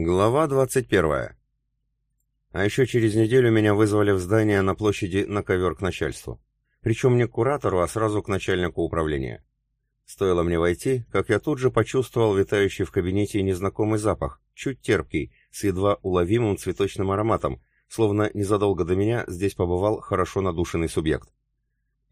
Глава 21. А еще через неделю меня вызвали в здание на площади на ковер к начальству. Причем не к куратору, а сразу к начальнику управления. Стоило мне войти, как я тут же почувствовал витающий в кабинете незнакомый запах, чуть терпкий, с едва уловимым цветочным ароматом, словно незадолго до меня здесь побывал хорошо надушенный субъект.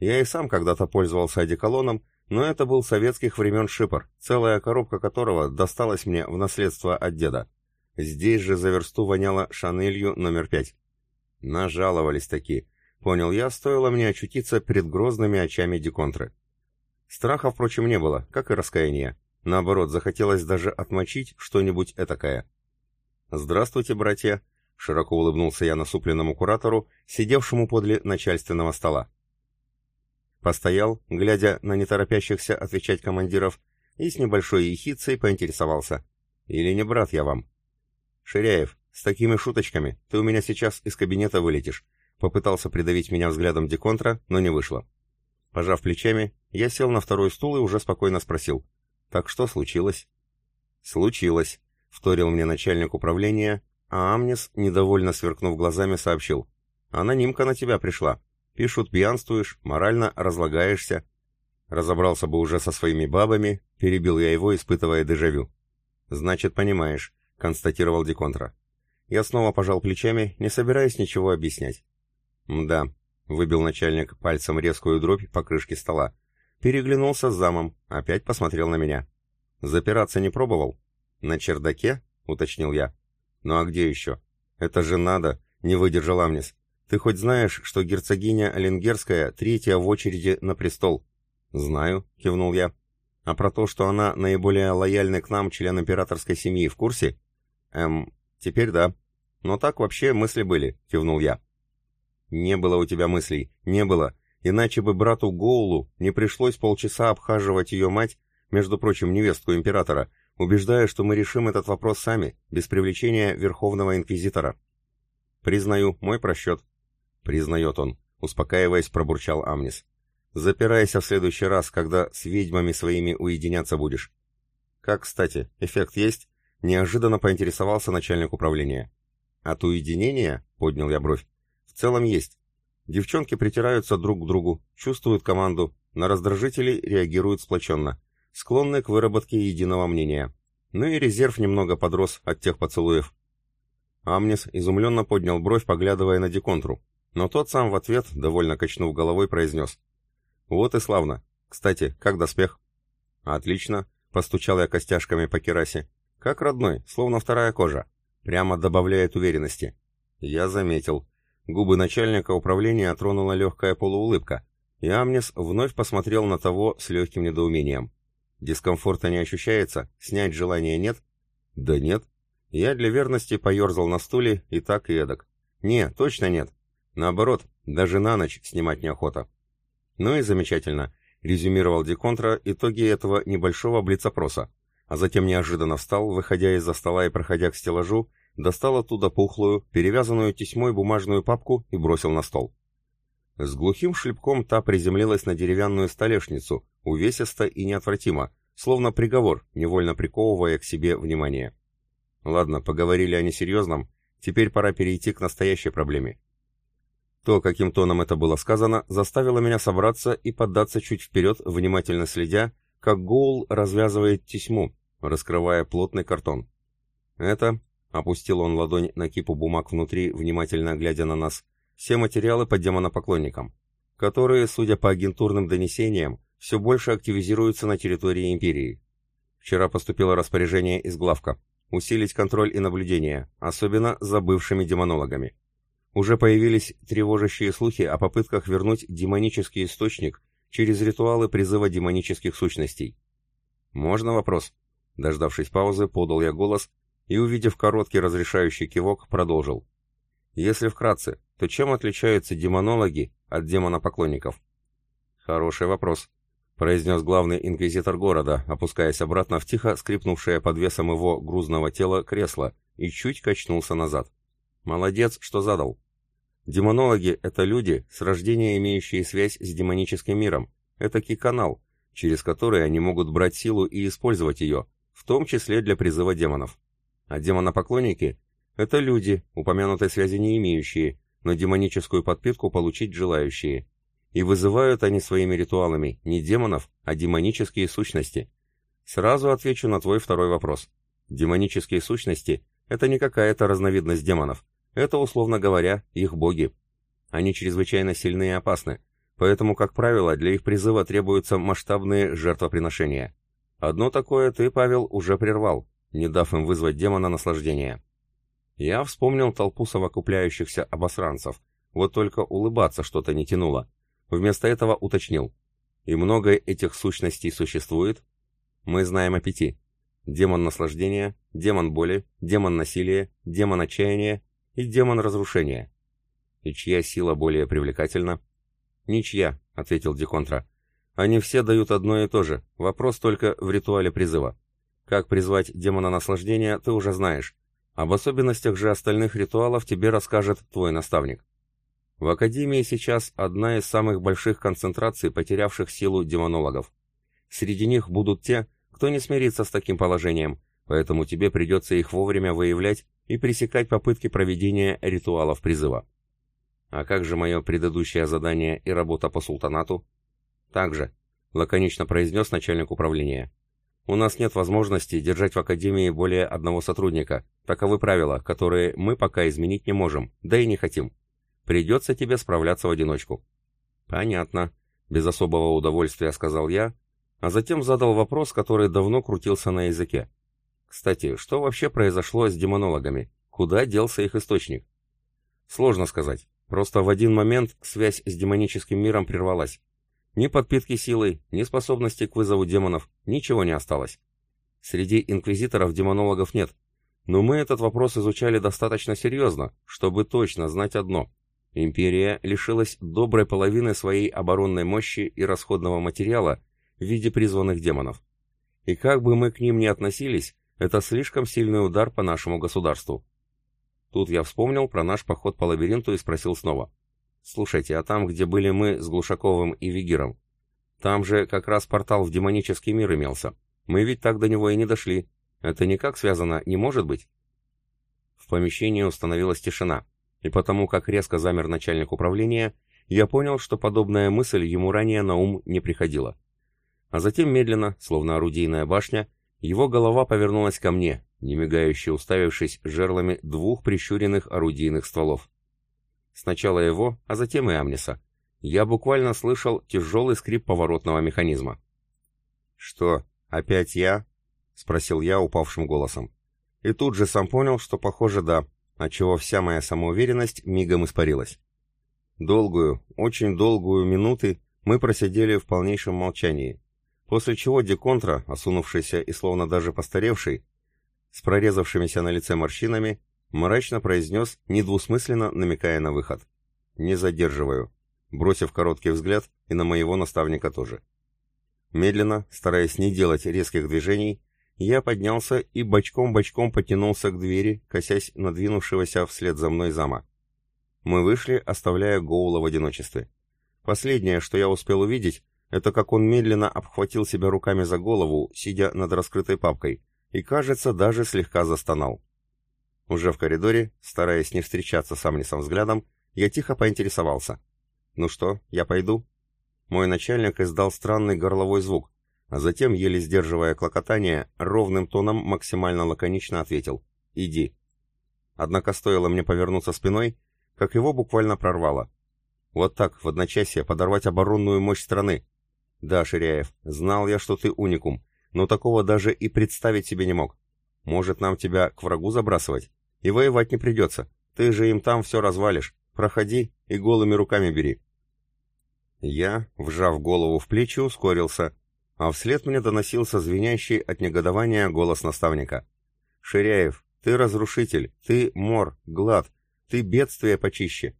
Я и сам когда-то пользовался одеколоном, но это был советских времен шипор, целая коробка которого досталась мне в наследство от деда. Здесь же за версту воняло шанелью номер пять. Нажаловались такие. Понял я, стоило мне очутиться перед грозными очами деконтры. Страха, впрочем, не было, как и раскаяния. Наоборот, захотелось даже отмочить что-нибудь этакое. «Здравствуйте, братья!» — широко улыбнулся я насупленному куратору, сидевшему подле начальственного стола. Постоял, глядя на неторопящихся отвечать командиров, и с небольшой ехицей поинтересовался. «Или не брат я вам?» «Ширяев, с такими шуточками ты у меня сейчас из кабинета вылетишь», попытался придавить меня взглядом Деконтра, но не вышло. Пожав плечами, я сел на второй стул и уже спокойно спросил. «Так что случилось?» «Случилось», — вторил мне начальник управления, а Амнис, недовольно сверкнув глазами, сообщил. «Анонимка на тебя пришла. Пишут, пьянствуешь, морально разлагаешься». Разобрался бы уже со своими бабами, перебил я его, испытывая дежавю. «Значит, понимаешь. — констатировал Деконтра. Я снова пожал плечами, не собираясь ничего объяснять. «Да», — выбил начальник пальцем резкую дробь по крышке стола. Переглянулся с замом, опять посмотрел на меня. «Запираться не пробовал?» «На чердаке?» — уточнил я. «Ну а где еще?» «Это же надо!» — не выдержал Амнис. «Ты хоть знаешь, что герцогиня Оленгерская третья в очереди на престол?» «Знаю», — кивнул я. «А про то, что она наиболее лояльный к нам член императорской семьи, в курсе?» «Эм, теперь да. Но так вообще мысли были», — кивнул я. «Не было у тебя мыслей, не было. Иначе бы брату Гоулу не пришлось полчаса обхаживать ее мать, между прочим, невестку императора, убеждая, что мы решим этот вопрос сами, без привлечения Верховного Инквизитора». «Признаю, мой просчет». «Признает он», — успокаиваясь, пробурчал Амнис. «Запирайся в следующий раз, когда с ведьмами своими уединяться будешь». «Как, кстати, эффект есть?» Неожиданно поинтересовался начальник управления. «От уединения?» — поднял я бровь. «В целом есть. Девчонки притираются друг к другу, чувствуют команду, на раздражители реагируют сплоченно, склонны к выработке единого мнения. Ну и резерв немного подрос от тех поцелуев». Амнис изумленно поднял бровь, поглядывая на Деконтру, но тот сам в ответ, довольно качнув головой, произнес. «Вот и славно. Кстати, как доспех?» «Отлично», — постучал я костяшками по керасе. Как родной, словно вторая кожа. Прямо добавляет уверенности. Я заметил. Губы начальника управления тронула легкая полуулыбка, и Амнис вновь посмотрел на того с легким недоумением. Дискомфорта не ощущается? Снять желания нет? Да нет. Я для верности поерзал на стуле и так и эдак. Не, точно нет. Наоборот, даже на ночь снимать неохота. Ну и замечательно, резюмировал Деконтра итоги этого небольшого блиц-опроса а затем неожиданно встал, выходя из-за стола и проходя к стеллажу, достал оттуда пухлую, перевязанную тесьмой бумажную папку и бросил на стол. С глухим шлепком та приземлилась на деревянную столешницу, увесисто и неотвратимо, словно приговор, невольно приковывая к себе внимание. Ладно, поговорили о несерьезном, теперь пора перейти к настоящей проблеме. То, каким тоном это было сказано, заставило меня собраться и поддаться чуть вперед, внимательно следя, как Гоул развязывает тесьму, раскрывая плотный картон. «Это...» — опустил он ладонь на кипу бумаг внутри, внимательно глядя на нас. «Все материалы по демонопоклонникам, которые, судя по агентурным донесениям, все больше активизируются на территории Империи. Вчера поступило распоряжение из главка усилить контроль и наблюдение, особенно за бывшими демонологами. Уже появились тревожащие слухи о попытках вернуть демонический источник через ритуалы призыва демонических сущностей. «Можно вопрос?» Дождавшись паузы, подал я голос и, увидев короткий разрешающий кивок, продолжил. «Если вкратце, то чем отличаются демонологи от демонопоклонников?» «Хороший вопрос», — произнес главный инквизитор города, опускаясь обратно в тихо скрипнувшее под весом его грузного тела кресло и чуть качнулся назад. «Молодец, что задал. Демонологи — это люди, с рождения имеющие связь с демоническим миром. Это канал, через который они могут брать силу и использовать ее, в том числе для призыва демонов. А демонопоклонники — это люди, упомянутой связи не имеющие, но демоническую подпитку получить желающие. И вызывают они своими ритуалами не демонов, а демонические сущности. Сразу отвечу на твой второй вопрос. Демонические сущности — это не какая-то разновидность демонов. Это, условно говоря, их боги. Они чрезвычайно сильны и опасны, поэтому, как правило, для их призыва требуются масштабные жертвоприношения. Одно такое ты, Павел, уже прервал, не дав им вызвать демона наслаждения. Я вспомнил толпу совокупляющихся обосранцев, вот только улыбаться что-то не тянуло. Вместо этого уточнил. И много этих сущностей существует? Мы знаем о пяти. Демон наслаждения, демон боли, демон насилия, демон отчаяния и демон разрушения. И чья сила более привлекательна? Ничья, ответил Деконтра. Они все дают одно и то же, вопрос только в ритуале призыва. Как призвать демона наслаждения, ты уже знаешь. Об особенностях же остальных ритуалов тебе расскажет твой наставник. В Академии сейчас одна из самых больших концентраций потерявших силу демонологов. Среди них будут те, кто не смирится с таким положением, поэтому тебе придется их вовремя выявлять и пресекать попытки проведения ритуалов призыва. А как же мое предыдущее задание и работа по султанату? Так же, лаконично произнес начальник управления. У нас нет возможности держать в Академии более одного сотрудника. Таковы правила, которые мы пока изменить не можем, да и не хотим. Придется тебе справляться в одиночку. Понятно, без особого удовольствия сказал я, а затем задал вопрос, который давно крутился на языке. Кстати, что вообще произошло с демонологами? Куда делся их источник? Сложно сказать. Просто в один момент связь с демоническим миром прервалась. Ни подпитки силой, ни способности к вызову демонов, ничего не осталось. Среди инквизиторов демонологов нет, но мы этот вопрос изучали достаточно серьезно, чтобы точно знать одно. Империя лишилась доброй половины своей оборонной мощи и расходного материала в виде призванных демонов. И как бы мы к ним ни относились, это слишком сильный удар по нашему государству. Тут я вспомнил про наш поход по лабиринту и спросил снова. «Слушайте, а там, где были мы с Глушаковым и Вигиром, там же как раз портал в демонический мир имелся. Мы ведь так до него и не дошли. Это никак связано не может быть?» В помещении установилась тишина, и потому как резко замер начальник управления, я понял, что подобная мысль ему ранее на ум не приходила. А затем медленно, словно орудийная башня, его голова повернулась ко мне, немигающе уставившись жерлами двух прищуренных орудийных стволов. Сначала его, а затем и Амниса. Я буквально слышал тяжелый скрип поворотного механизма. «Что, опять я?» — спросил я упавшим голосом. И тут же сам понял, что похоже да, отчего вся моя самоуверенность мигом испарилась. Долгую, очень долгую минуты мы просидели в полнейшем молчании, после чего Деконтра, осунувшийся и словно даже постаревший, с прорезавшимися на лице морщинами, мрачно произнес, недвусмысленно намекая на выход. «Не задерживаю», бросив короткий взгляд и на моего наставника тоже. Медленно, стараясь не делать резких движений, я поднялся и бочком-бочком потянулся к двери, косясь надвинувшегося вслед за мной зама. Мы вышли, оставляя Гоула в одиночестве. Последнее, что я успел увидеть, это как он медленно обхватил себя руками за голову, сидя над раскрытой папкой, и, кажется, даже слегка застонал. Уже в коридоре, стараясь не встречаться с Амнисом взглядом, я тихо поинтересовался. «Ну что, я пойду?» Мой начальник издал странный горловой звук, а затем, еле сдерживая клокотание, ровным тоном максимально лаконично ответил «Иди». Однако стоило мне повернуться спиной, как его буквально прорвало. Вот так, в одночасье, подорвать оборонную мощь страны. Да, Ширяев, знал я, что ты уникум, но такого даже и представить себе не мог. Может, нам тебя к врагу забрасывать? И воевать не придется. Ты же им там все развалишь. Проходи и голыми руками бери. Я, вжав голову в плечи, ускорился, а вслед мне доносился звенящий от негодования голос наставника. «Ширяев, ты разрушитель, ты мор, глад, ты бедствие почище».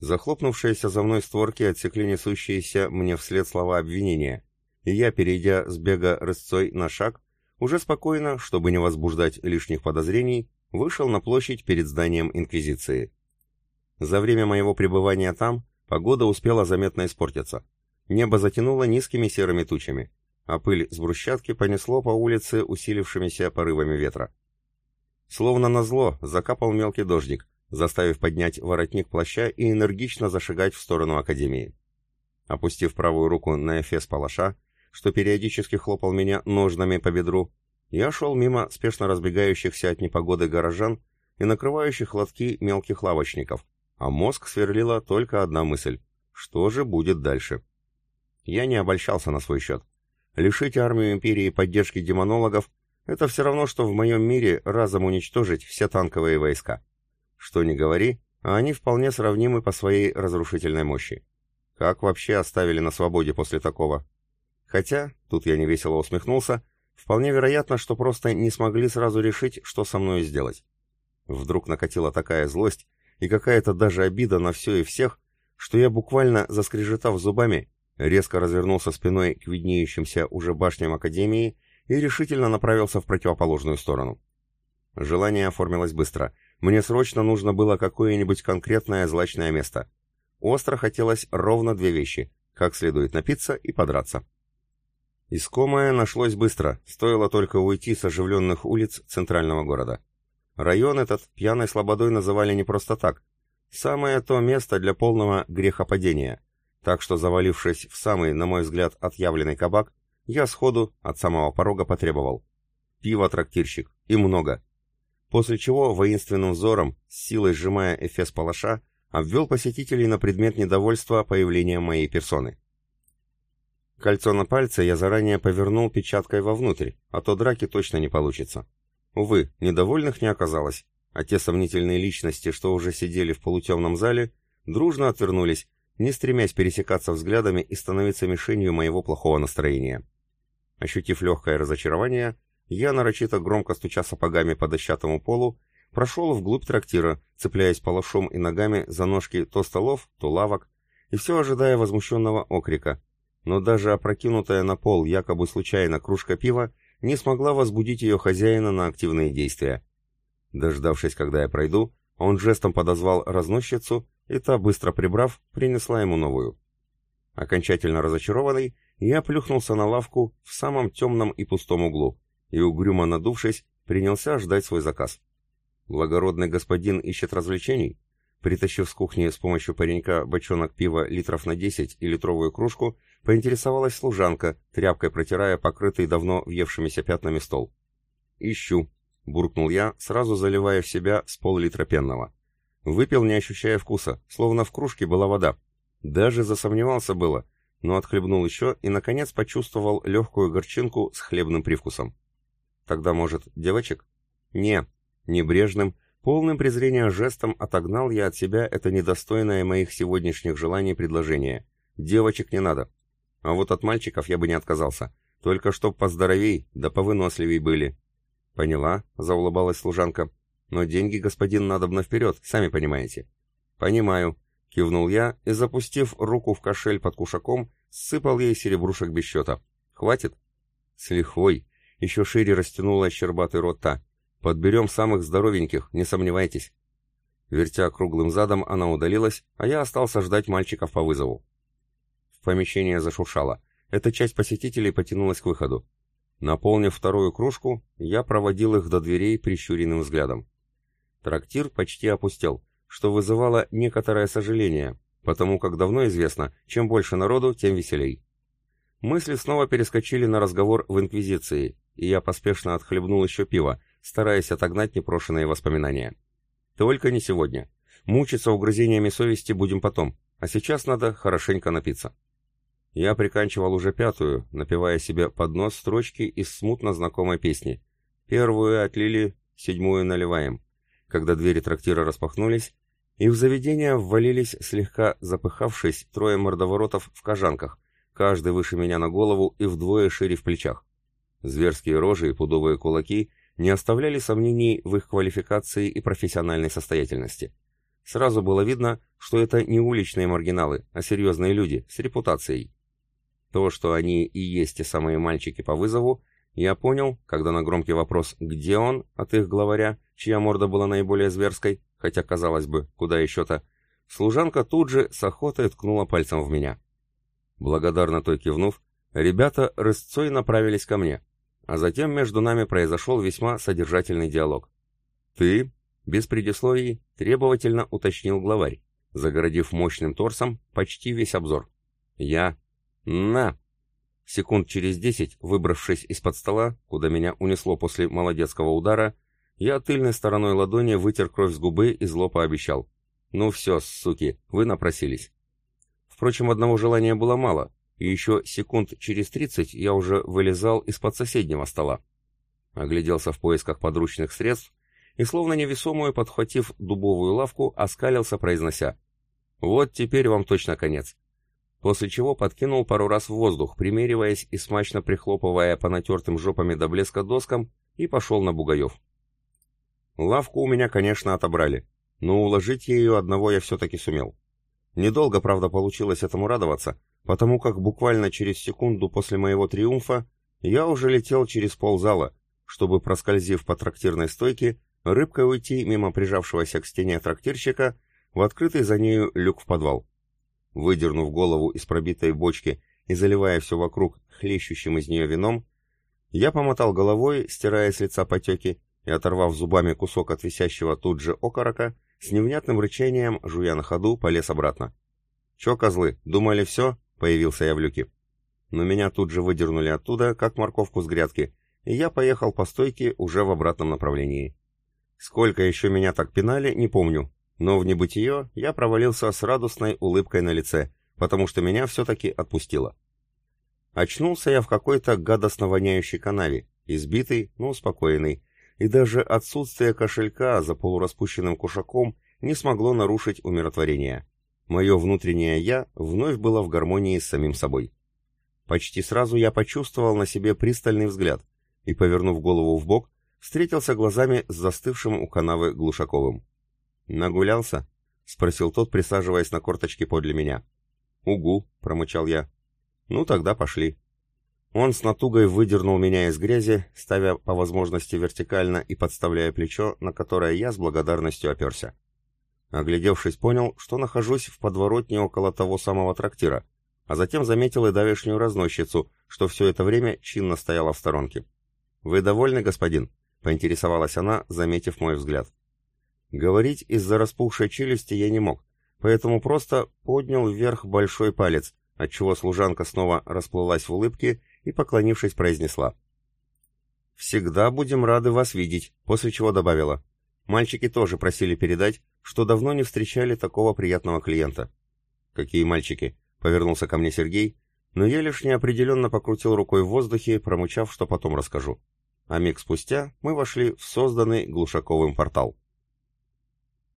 Захлопнувшиеся за мной створки отсекли несущиеся мне вслед слова обвинения, и я, перейдя с бега рысцой на шаг, уже спокойно, чтобы не возбуждать лишних подозрений, вышел на площадь перед зданием Инквизиции. За время моего пребывания там погода успела заметно испортиться. Небо затянуло низкими серыми тучами, а пыль с брусчатки понесло по улице усилившимися порывами ветра. Словно назло, закапал мелкий дождик, заставив поднять воротник плаща и энергично зашагать в сторону Академии. Опустив правую руку на эфес палаша, что периодически хлопал меня ножнами по бедру, я шел мимо спешно разбегающихся от непогоды горожан и накрывающих лотки мелких лавочников, а мозг сверлила только одна мысль — что же будет дальше? Я не обольщался на свой счет. Лишить армию Империи поддержки демонологов — это все равно, что в моем мире разом уничтожить все танковые войска. Что ни говори, а они вполне сравнимы по своей разрушительной мощи. Как вообще оставили на свободе после такого? Хотя, тут я невесело усмехнулся, вполне вероятно, что просто не смогли сразу решить, что со мной сделать. Вдруг накатила такая злость и какая-то даже обида на все и всех, что я буквально, заскрежетав зубами, резко развернулся спиной к виднеющимся уже башням Академии и решительно направился в противоположную сторону. Желание оформилось быстро. Мне срочно нужно было какое-нибудь конкретное злачное место. Остро хотелось ровно две вещи — как следует напиться и подраться. Искомое нашлось быстро, стоило только уйти с оживленных улиц центрального города. Район этот пьяной слободой называли не просто так. Самое то место для полного грехопадения. Так что, завалившись в самый, на мой взгляд, отъявленный кабак, я сходу от самого порога потребовал. Пиво, трактирщик, и много после чего воинственным взором, с силой сжимая эфес палаша, обвел посетителей на предмет недовольства появлением моей персоны. Кольцо на пальце я заранее повернул печаткой вовнутрь, а то драки точно не получится. Увы, недовольных не оказалось, а те сомнительные личности, что уже сидели в полутемном зале, дружно отвернулись, не стремясь пересекаться взглядами и становиться мишенью моего плохого настроения. Ощутив легкое разочарование, я, нарочито громко стуча сапогами по дощатому полу, прошел вглубь трактира, цепляясь палашом и ногами за ножки то столов, то лавок, и все ожидая возмущенного окрика. Но даже опрокинутая на пол якобы случайно кружка пива не смогла возбудить ее хозяина на активные действия. Дождавшись, когда я пройду, он жестом подозвал разносчицу, и та, быстро прибрав, принесла ему новую. Окончательно разочарованный, я плюхнулся на лавку в самом темном и пустом углу, и, угрюмо надувшись, принялся ждать свой заказ. Благородный господин ищет развлечений? Притащив с кухни с помощью паренька бочонок пива литров на 10 и литровую кружку, поинтересовалась служанка, тряпкой протирая покрытый давно въевшимися пятнами стол. «Ищу», — буркнул я, сразу заливая в себя с пол-литра пенного. Выпил, не ощущая вкуса, словно в кружке была вода. Даже засомневался было, но отхлебнул еще и, наконец, почувствовал легкую горчинку с хлебным привкусом. Тогда, может, девочек? Не. Небрежным, полным презрения жестом отогнал я от себя это недостойное моих сегодняшних желаний предложение. Девочек не надо. А вот от мальчиков я бы не отказался. Только чтоб поздоровей, да повыносливей были. Поняла, заулыбалась служанка. Но деньги, господин, надобно вперед, сами понимаете. Понимаю, кивнул я и, запустив руку в кошель под кушаком, сыпал ей серебрушек без счета. Хватит? С лихвой, еще шире растянула щербатый рот та. «Подберем самых здоровеньких, не сомневайтесь». Вертя круглым задом, она удалилась, а я остался ждать мальчиков по вызову. В помещение зашуршало. Эта часть посетителей потянулась к выходу. Наполнив вторую кружку, я проводил их до дверей прищуренным взглядом. Трактир почти опустел, что вызывало некоторое сожаление, потому как давно известно, чем больше народу, тем веселей. Мысли снова перескочили на разговор в Инквизиции, и я поспешно отхлебнул еще пиво, стараясь отогнать непрошенные воспоминания. Только не сегодня. Мучиться угрызениями совести будем потом, а сейчас надо хорошенько напиться. Я приканчивал уже пятую, напевая себе под нос строчки из смутно знакомой песни. Первую отлили, седьмую наливаем. Когда двери трактира распахнулись, и в заведение ввалились слегка запыхавшись трое мордоворотов в кожанках, каждый выше меня на голову и вдвое шире в плечах. Зверские рожи и пудовые кулаки не оставляли сомнений в их квалификации и профессиональной состоятельности. Сразу было видно, что это не уличные маргиналы, а серьезные люди с репутацией. То, что они и есть те самые мальчики по вызову, я понял, когда на громкий вопрос «Где он?» от их главаря, чья морда была наиболее зверской, хотя, казалось бы, куда еще-то, служанка тут же с охотой ткнула пальцем в меня. Благодарно той кивнув, ребята рысцой направились ко мне, а затем между нами произошел весьма содержательный диалог. «Ты?» — без предисловий требовательно уточнил главарь, загородив мощным торсом почти весь обзор. «Я...» «На!» Секунд через десять, выбравшись из-под стола, куда меня унесло после молодецкого удара, я тыльной стороной ладони вытер кровь с губы и зло пообещал. «Ну все, суки, вы напросились». Впрочем, одного желания было мало, и еще секунд через тридцать я уже вылезал из-под соседнего стола. Огляделся в поисках подручных средств и, словно невесомую, подхватив дубовую лавку, оскалился, произнося «Вот теперь вам точно конец». После чего подкинул пару раз в воздух, примериваясь и смачно прихлопывая по натертым жопами до блеска доскам, и пошел на бугаев. Лавку у меня, конечно, отобрали, но уложить ею одного я все-таки сумел. Недолго, правда, получилось этому радоваться, потому как буквально через секунду после моего триумфа я уже летел через ползала, чтобы, проскользив по трактирной стойке, рыбкой уйти мимо прижавшегося к стене трактирщика в открытый за нею люк в подвал. Выдернув голову из пробитой бочки и заливая все вокруг хлещущим из нее вином, я помотал головой, стирая с лица потеки, и, оторвав зубами кусок от висящего тут же окорока, с невнятным рычанием, жуя на ходу, полез обратно. «Че, козлы, думали все?» — появился я в люке. Но меня тут же выдернули оттуда, как морковку с грядки, и я поехал по стойке уже в обратном направлении. Сколько еще меня так пинали, не помню, но в небытие я провалился с радостной улыбкой на лице, потому что меня все-таки отпустило. Очнулся я в какой-то гадостно воняющей канаве, избитый, но успокоенный, и даже отсутствие кошелька за полураспущенным кушаком не смогло нарушить умиротворение. Мое внутреннее «я» вновь было в гармонии с самим собой. Почти сразу я почувствовал на себе пристальный взгляд и, повернув голову в бок, встретился глазами с застывшим у канавы Глушаковым. «Нагулялся?» — спросил тот, присаживаясь на корточки подле меня. «Угу», — промычал я. «Ну, тогда пошли». Он с натугой выдернул меня из грязи, ставя по возможности вертикально и подставляя плечо, на которое я с благодарностью оперся. Оглядевшись, понял, что нахожусь в подворотне около того самого трактира, а затем заметил и давешнюю разносчицу, что все это время чинно стояла в сторонке. «Вы довольны, господин?» — поинтересовалась она, заметив мой взгляд. Говорить из-за распухшей челюсти я не мог, поэтому просто поднял вверх большой палец, отчего служанка снова расплылась в улыбке и, поклонившись, произнесла. «Всегда будем рады вас видеть», после чего добавила. «Мальчики тоже просили передать, что давно не встречали такого приятного клиента». «Какие мальчики?» — повернулся ко мне Сергей, но я лишь неопределенно покрутил рукой в воздухе, промычав, что потом расскажу. А миг спустя мы вошли в созданный Глушаковым портал.